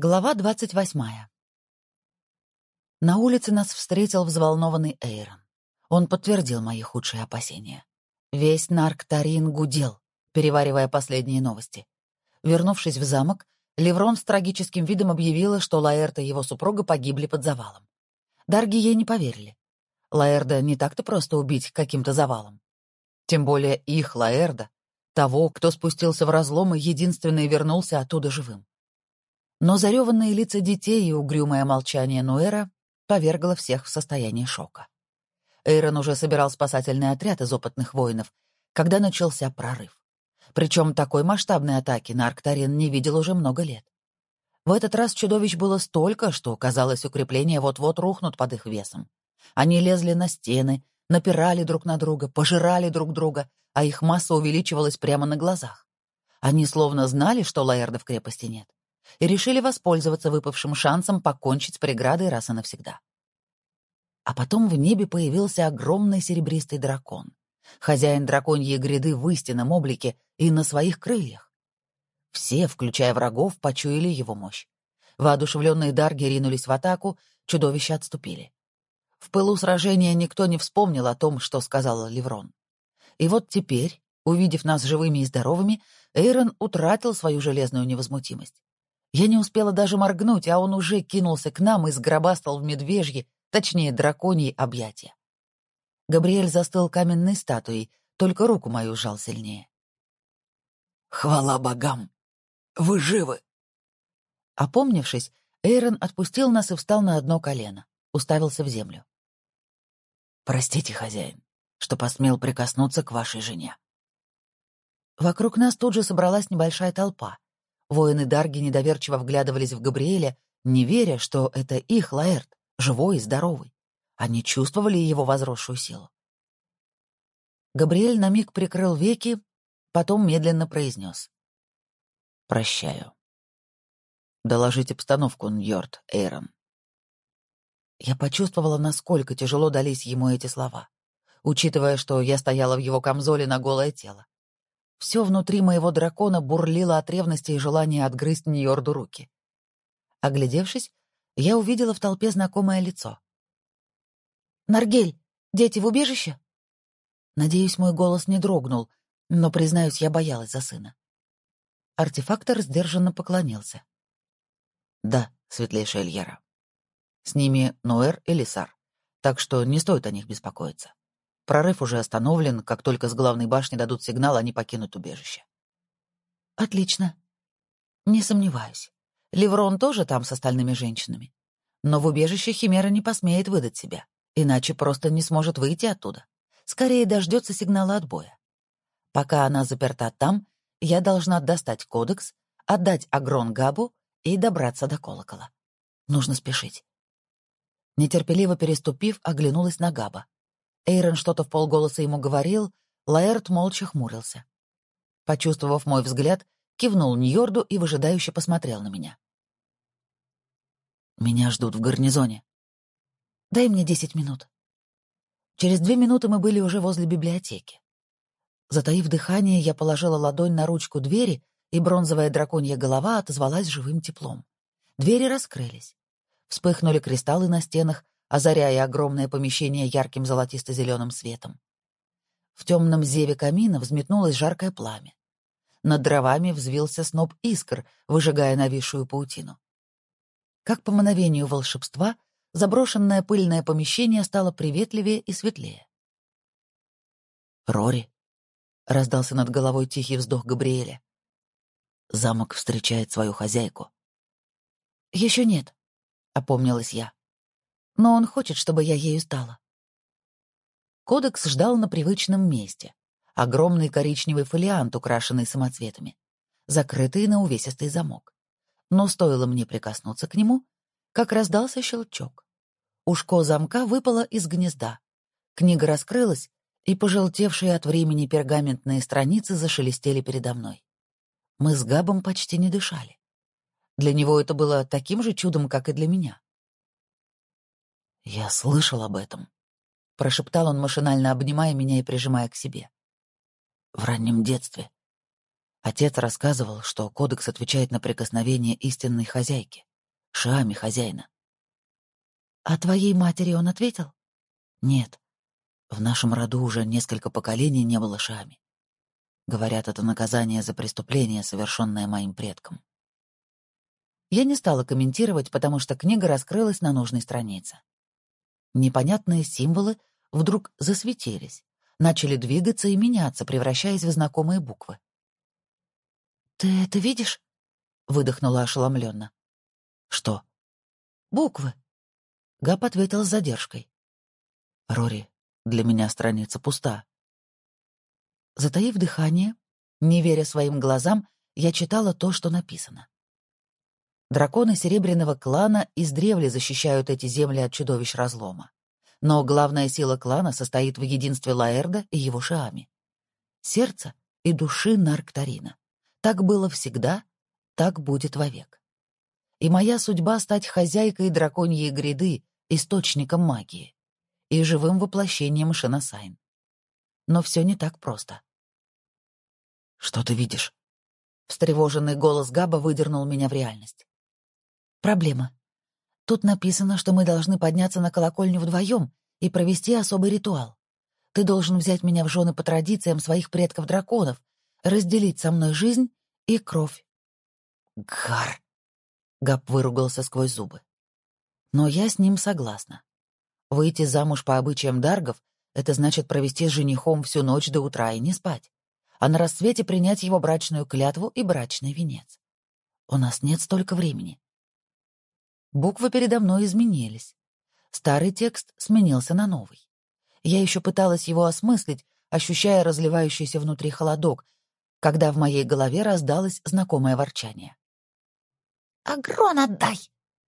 Глава двадцать восьмая. На улице нас встретил взволнованный Эйрон. Он подтвердил мои худшие опасения. Весь Нарктарин гудел, переваривая последние новости. Вернувшись в замок, Леврон с трагическим видом объявила, что Лаэрта и его супруга погибли под завалом. Дарги ей не поверили. Лаэрда не так-то просто убить каким-то завалом. Тем более их, Лаэрда, того, кто спустился в разлом и единственный вернулся оттуда живым. Но зареванные лица детей и угрюмое молчание Нуэра повергло всех в состояние шока. Эйрон уже собирал спасательный отряд из опытных воинов, когда начался прорыв. Причем такой масштабной атаки на Арктарин не видел уже много лет. В этот раз чудовищ было столько, что, казалось, укрепления вот-вот рухнут под их весом. Они лезли на стены, напирали друг на друга, пожирали друг друга, а их масса увеличивалась прямо на глазах. Они словно знали, что Лаэрда в крепости нет и решили воспользоваться выпавшим шансом покончить с преградой раз и навсегда. А потом в небе появился огромный серебристый дракон, хозяин драконьей гряды в истинном облике и на своих крыльях. Все, включая врагов, почуяли его мощь. Воодушевленные дарги ринулись в атаку, чудовища отступили. В пылу сражения никто не вспомнил о том, что сказал Леврон. И вот теперь, увидев нас живыми и здоровыми, Эйрон утратил свою железную невозмутимость. Я не успела даже моргнуть, а он уже кинулся к нам и сгробастал в медвежье, точнее, драконьи объятия. Габриэль застыл каменной статуей, только руку мою сжал сильнее. «Хвала богам! Вы живы!» Опомнившись, Эйрон отпустил нас и встал на одно колено, уставился в землю. «Простите, хозяин, что посмел прикоснуться к вашей жене». Вокруг нас тут же собралась небольшая толпа. Воины Дарги недоверчиво вглядывались в Габриэля, не веря, что это их Лаэрт, живой и здоровый. Они чувствовали его возросшую силу. Габриэль на миг прикрыл веки, потом медленно произнес. «Прощаю. Доложить обстановку, Ньорд, Эйрон». Я почувствовала, насколько тяжело дались ему эти слова, учитывая, что я стояла в его камзоле на голое тело. Все внутри моего дракона бурлило от ревности и желания отгрызть Ньорду руки. Оглядевшись, я увидела в толпе знакомое лицо. «Наргель, дети в убежище?» Надеюсь, мой голос не дрогнул, но, признаюсь, я боялась за сына. Артефактор сдержанно поклонился. «Да, светлейшая Эльера. С ними Ноэр и Лисар, так что не стоит о них беспокоиться. Прорыв уже остановлен, как только с главной башни дадут сигнал, они покинут убежище. Отлично. Не сомневаюсь. Леврон тоже там с остальными женщинами. Но в убежище Химера не посмеет выдать себя, иначе просто не сможет выйти оттуда. Скорее дождется сигнала отбоя. Пока она заперта там, я должна достать кодекс, отдать Агрон Габу и добраться до колокола. Нужно спешить. Нетерпеливо переступив, оглянулась на Габа. Эйрон что-то в полголоса ему говорил, Лаэрт молча хмурился. Почувствовав мой взгляд, кивнул Ньорду и выжидающе посмотрел на меня. «Меня ждут в гарнизоне. Дай мне десять минут». Через две минуты мы были уже возле библиотеки. Затаив дыхание, я положила ладонь на ручку двери, и бронзовая драконья голова отозвалась живым теплом. Двери раскрылись. Вспыхнули кристаллы на стенах, озаряя огромное помещение ярким золотисто-зеленым светом. В темном зеве камина взметнулось жаркое пламя. Над дровами взвился сноп искр, выжигая нависшую паутину. Как по мановению волшебства, заброшенное пыльное помещение стало приветливее и светлее. «Рори», — раздался над головой тихий вздох Габриэля. «Замок встречает свою хозяйку». «Еще нет», — опомнилась я но он хочет, чтобы я ею стала. Кодекс ждал на привычном месте. Огромный коричневый фолиант, украшенный самоцветами, закрытый на увесистый замок. Но стоило мне прикоснуться к нему, как раздался щелчок. Ушко замка выпало из гнезда. Книга раскрылась, и пожелтевшие от времени пергаментные страницы зашелестели передо мной. Мы с Габом почти не дышали. Для него это было таким же чудом, как и для меня. «Я слышал об этом», — прошептал он, машинально обнимая меня и прижимая к себе. «В раннем детстве. Отец рассказывал, что кодекс отвечает на прикосновение истинной хозяйки. Шами хозяина. А твоей матери он ответил? Нет. В нашем роду уже несколько поколений не было Шами. Говорят, это наказание за преступление, совершенное моим предком. Я не стала комментировать, потому что книга раскрылась на нужной странице. Непонятные символы вдруг засветились, начали двигаться и меняться, превращаясь в знакомые буквы. «Ты это видишь?» — выдохнула ошеломленно. «Что?» «Буквы». Габ ответил с задержкой. «Рори, для меня страница пуста». Затаив дыхание, не веря своим глазам, я читала то, что написано. Драконы Серебряного клана издревле защищают эти земли от чудовищ разлома. Но главная сила клана состоит в единстве Лаэрда и его Шиами. Сердца и души Нарктарина. Так было всегда, так будет вовек. И моя судьба — стать хозяйкой драконьей гряды, источником магии и живым воплощением Шинасайн. Но все не так просто. «Что ты видишь?» Встревоженный голос Габа выдернул меня в реальность. «Проблема. Тут написано, что мы должны подняться на колокольню вдвоем и провести особый ритуал. Ты должен взять меня в жены по традициям своих предков-драконов, разделить со мной жизнь и кровь». «Гар!» — Габ выругался сквозь зубы. «Но я с ним согласна. Выйти замуж по обычаям даргов — это значит провести с женихом всю ночь до утра и не спать а на рассвете принять его брачную клятву и брачный венец. У нас нет столько времени. Буквы передо мной изменились. Старый текст сменился на новый. Я еще пыталась его осмыслить, ощущая разливающийся внутри холодок, когда в моей голове раздалось знакомое ворчание. «Агрон отдай!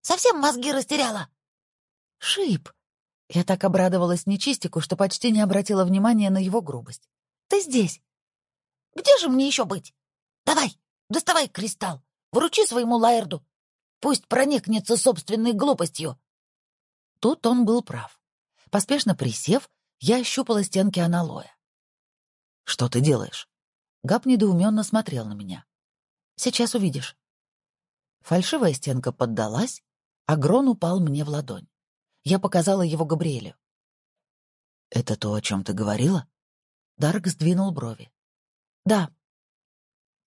Совсем мозги растеряла!» «Шип!» Я так обрадовалась нечистику, что почти не обратила внимания на его грубость. «Ты здесь! Где же мне еще быть? Давай, доставай кристалл, вручи своему Лаэрду. Пусть проникнется собственной глупостью. Тут он был прав. Поспешно присев, я ощупала стенки аналоя. «Что ты делаешь?» Габ недоуменно смотрел на меня. «Сейчас увидишь». Фальшивая стенка поддалась, а Грон упал мне в ладонь. Я показала его Габриэлю. «Это то, о чем ты говорила?» Дарк сдвинул брови. Да.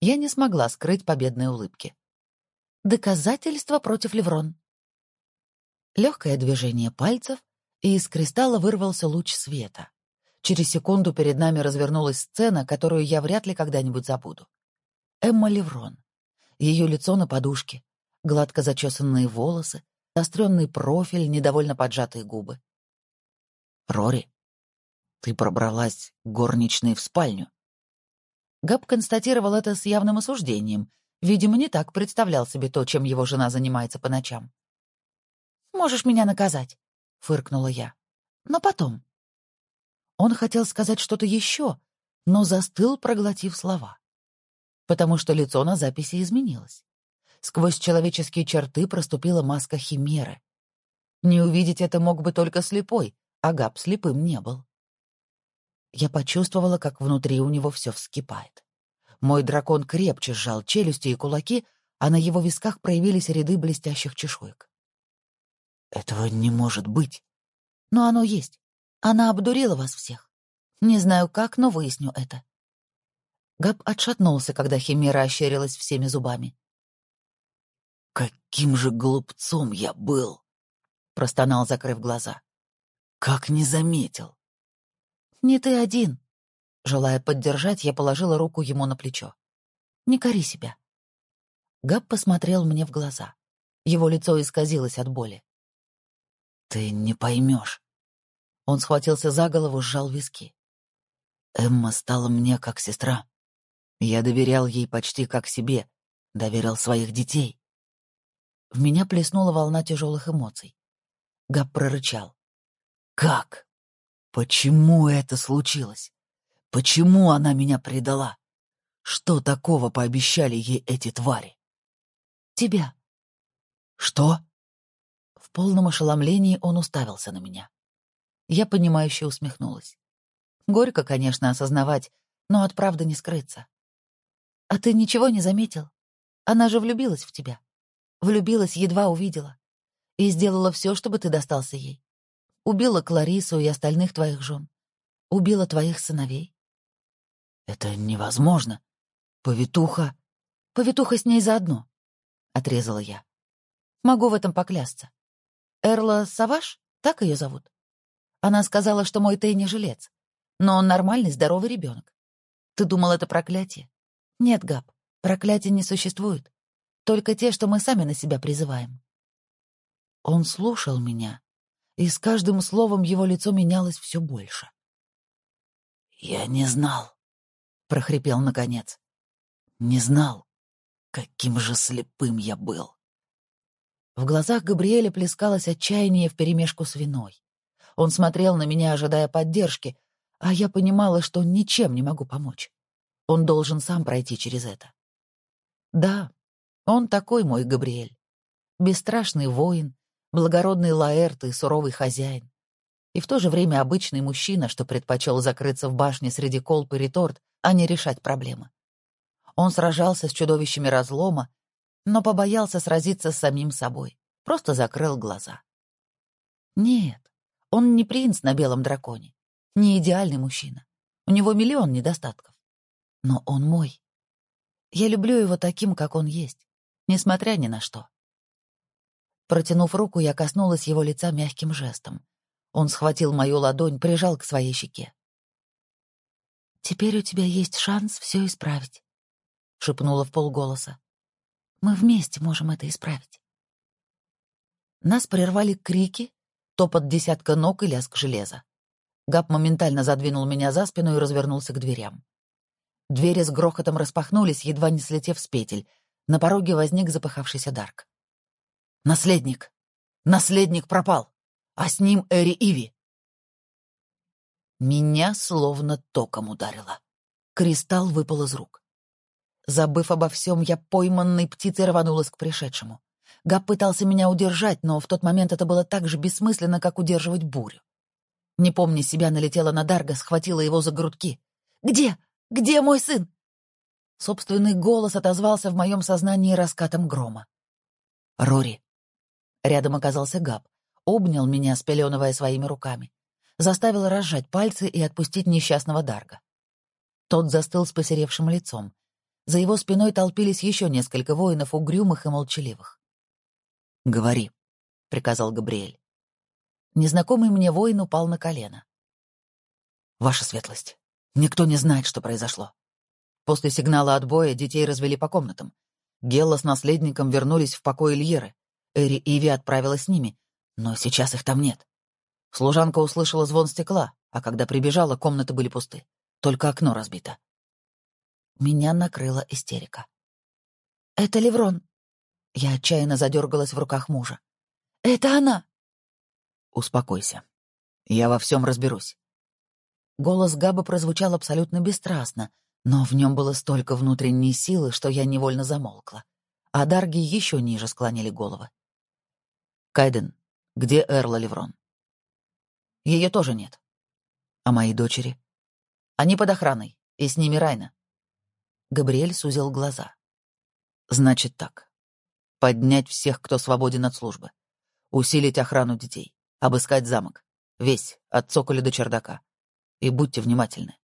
Я не смогла скрыть победной улыбки. Доказательство против Леврон. Легкое движение пальцев, и из кристалла вырвался луч света. Через секунду перед нами развернулась сцена, которую я вряд ли когда-нибудь забуду. Эмма Леврон. Ее лицо на подушке, гладко зачесанные волосы, заостренный профиль, недовольно поджатые губы. «Рори, ты пробралась горничной в спальню», Габ констатировал это с явным осуждением. Видимо, не так представлял себе то, чем его жена занимается по ночам. «Можешь меня наказать», — фыркнула я. «Но потом». Он хотел сказать что-то еще, но застыл, проглотив слова. Потому что лицо на записи изменилось. Сквозь человеческие черты проступила маска химеры. Не увидеть это мог бы только слепой, а Габ слепым не был. Я почувствовала, как внутри у него все вскипает. Мой дракон крепче сжал челюсти и кулаки, а на его висках проявились ряды блестящих чешуек. «Этого не может быть!» «Но оно есть. Она обдурила вас всех. Не знаю как, но выясню это». Габ отшатнулся, когда Химера ощерилась всеми зубами. «Каким же глупцом я был!» — простонал, закрыв глаза. «Как не заметил!» «Не ты один». Желая поддержать, я положила руку ему на плечо. «Не кори себя». Габ посмотрел мне в глаза. Его лицо исказилось от боли. «Ты не поймешь». Он схватился за голову, сжал виски. «Эмма стала мне как сестра. Я доверял ей почти как себе, доверял своих детей». В меня плеснула волна тяжелых эмоций. Габ прорычал. «Как? Почему это случилось? Почему она меня предала? Что такого пообещали ей эти твари? Тебя. Что? В полном ошеломлении он уставился на меня. Я понимающе усмехнулась. Горько, конечно, осознавать, но от правды не скрыться. А ты ничего не заметил? Она же влюбилась в тебя. Влюбилась, едва увидела. И сделала все, чтобы ты достался ей. Убила Кларису и остальных твоих жен. Убила твоих сыновей. Это невозможно. Повитуха... Повитуха с ней заодно, — отрезала я. Могу в этом поклясться. Эрла Саваш, так ее зовут. Она сказала, что мой Тей не жилец, но он нормальный, здоровый ребенок. Ты думал, это проклятие? Нет, Габ, проклятия не существует. Только те, что мы сами на себя призываем. Он слушал меня, и с каждым словом его лицо менялось все больше. «Я не знал», — прохрипел наконец. «Не знал, каким же слепым я был». В глазах Габриэля плескалось отчаяние вперемешку с виной. Он смотрел на меня, ожидая поддержки, а я понимала, что ничем не могу помочь. Он должен сам пройти через это. Да, он такой мой Габриэль. Бесстрашный воин, благородный лаэрт и суровый хозяин. И в то же время обычный мужчина, что предпочел закрыться в башне среди колб и реторт, а не решать проблемы. Он сражался с чудовищами разлома, но побоялся сразиться с самим собой, просто закрыл глаза. Нет, он не принц на белом драконе, не идеальный мужчина. У него миллион недостатков. Но он мой. Я люблю его таким, как он есть, несмотря ни на что. Протянув руку, я коснулась его лица мягким жестом. Он схватил мою ладонь, прижал к своей щеке. «Теперь у тебя есть шанс все исправить», — шепнула в полголоса. «Мы вместе можем это исправить». Нас прервали крики, топот десятка ног и лязг железа. Габ моментально задвинул меня за спину и развернулся к дверям. Двери с грохотом распахнулись, едва не слетев с петель. На пороге возник запыхавшийся Дарк. «Наследник! Наследник пропал! А с ним Эри Иви!» Меня словно током ударило. Кристалл выпал из рук. Забыв обо всем, я пойманной птицей рванулась к пришедшему. Габ пытался меня удержать, но в тот момент это было так же бессмысленно, как удерживать бурю. Не помня себя, налетела на Дарга, схватила его за грудки. «Где? Где мой сын?» Собственный голос отозвался в моем сознании раскатом грома. «Рори». Рядом оказался Габ, обнял меня, спеленывая своими руками. Заставил разжать пальцы и отпустить несчастного Дарга. Тот застыл с посеревшим лицом. За его спиной толпились еще несколько воинов, угрюмых и молчаливых. «Говори», — приказал Габриэль. Незнакомый мне воин упал на колено. «Ваша светлость, Никто не знает, что произошло. После сигнала отбоя детей развели по комнатам. Гелла с наследником вернулись в покой Ильеры. Эри Иви отправилась с ними, но сейчас их там нет. Служанка услышала звон стекла, а когда прибежала, комнаты были пусты. Только окно разбито. Меня накрыла истерика. «Это Леврон!» Я отчаянно задергалась в руках мужа. «Это она!» «Успокойся. Я во всем разберусь. Голос Габа прозвучал абсолютно бесстрастно, но в нем было столько внутренней силы, что я невольно замолкла. А Дарги еще ниже склонили головы. «Кайден, где Эрла Леврон?» Ее тоже нет. А мои дочери? Они под охраной, и с ними Райна. Габриэль сузил глаза. Значит так. Поднять всех, кто свободен от службы. Усилить охрану детей. Обыскать замок. Весь, от цоколя до чердака. И будьте внимательны.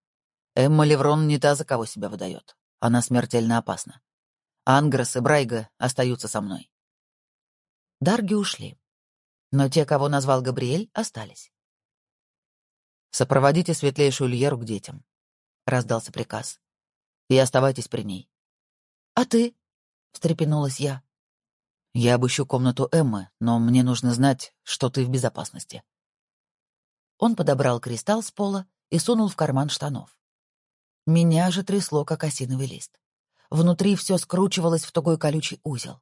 Эмма Леврон не та, за кого себя выдает. Она смертельно опасна. Ангрос и Брайга остаются со мной. Дарги ушли. Но те, кого назвал Габриэль, остались. «Сопроводите светлейшую Льеру к детям», — раздался приказ. «И оставайтесь при ней». «А ты?» — встрепенулась я. «Я обыщу комнату Эммы, но мне нужно знать, что ты в безопасности». Он подобрал кристалл с пола и сунул в карман штанов. Меня же трясло, как осиновый лист. Внутри все скручивалось в тугой колючий узел.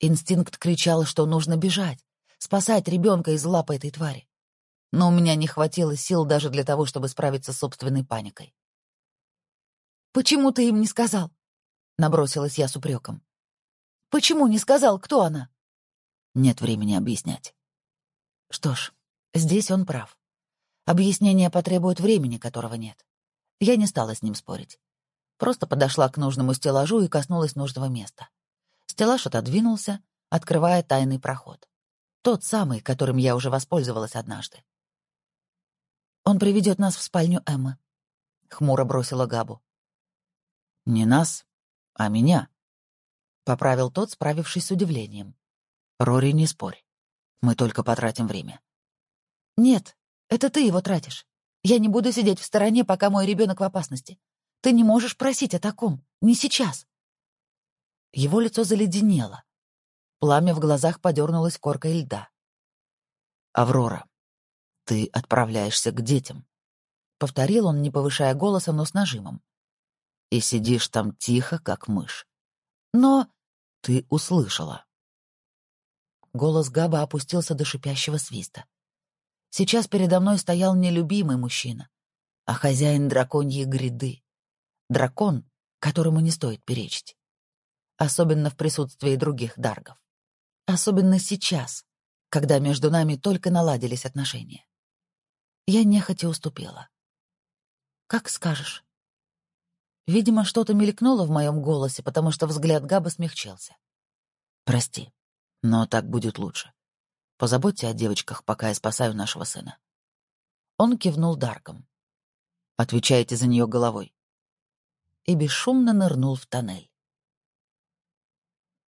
Инстинкт кричал, что нужно бежать, спасать ребенка из лапы этой твари. Но у меня не хватило сил даже для того, чтобы справиться с собственной паникой. «Почему ты им не сказал?» — набросилась я с упреком. «Почему не сказал, кто она?» Нет времени объяснять. Что ж, здесь он прав. Объяснение потребует времени, которого нет. Я не стала с ним спорить. Просто подошла к нужному стеллажу и коснулась нужного места. Стеллаж отодвинулся, открывая тайный проход. Тот самый, которым я уже воспользовалась однажды. «Он приведет нас в спальню Эммы», — хмуро бросила Габу. «Не нас, а меня», — поправил тот, справившись с удивлением. «Рори, не спорь. Мы только потратим время». «Нет, это ты его тратишь. Я не буду сидеть в стороне, пока мой ребенок в опасности. Ты не можешь просить о таком. Не сейчас». Его лицо заледенело. Пламя в глазах подернулось коркой льда. «Аврора, ты отправляешься к детям», — повторил он, не повышая голоса, но с нажимом. «И сидишь там тихо, как мышь. Но ты услышала». Голос Габа опустился до шипящего свиста. Сейчас передо мной стоял не любимый мужчина, а хозяин драконьей гряды. Дракон, которому не стоит перечить. Особенно в присутствии других даргов. Особенно сейчас, когда между нами только наладились отношения. Я нехотя уступила. «Как скажешь». Видимо, что-то мелькнуло в моем голосе, потому что взгляд Габа смягчился. «Прости, но так будет лучше. Позаботьте о девочках, пока я спасаю нашего сына». Он кивнул Дарком. «Отвечайте за нее головой». И бесшумно нырнул в тоннель.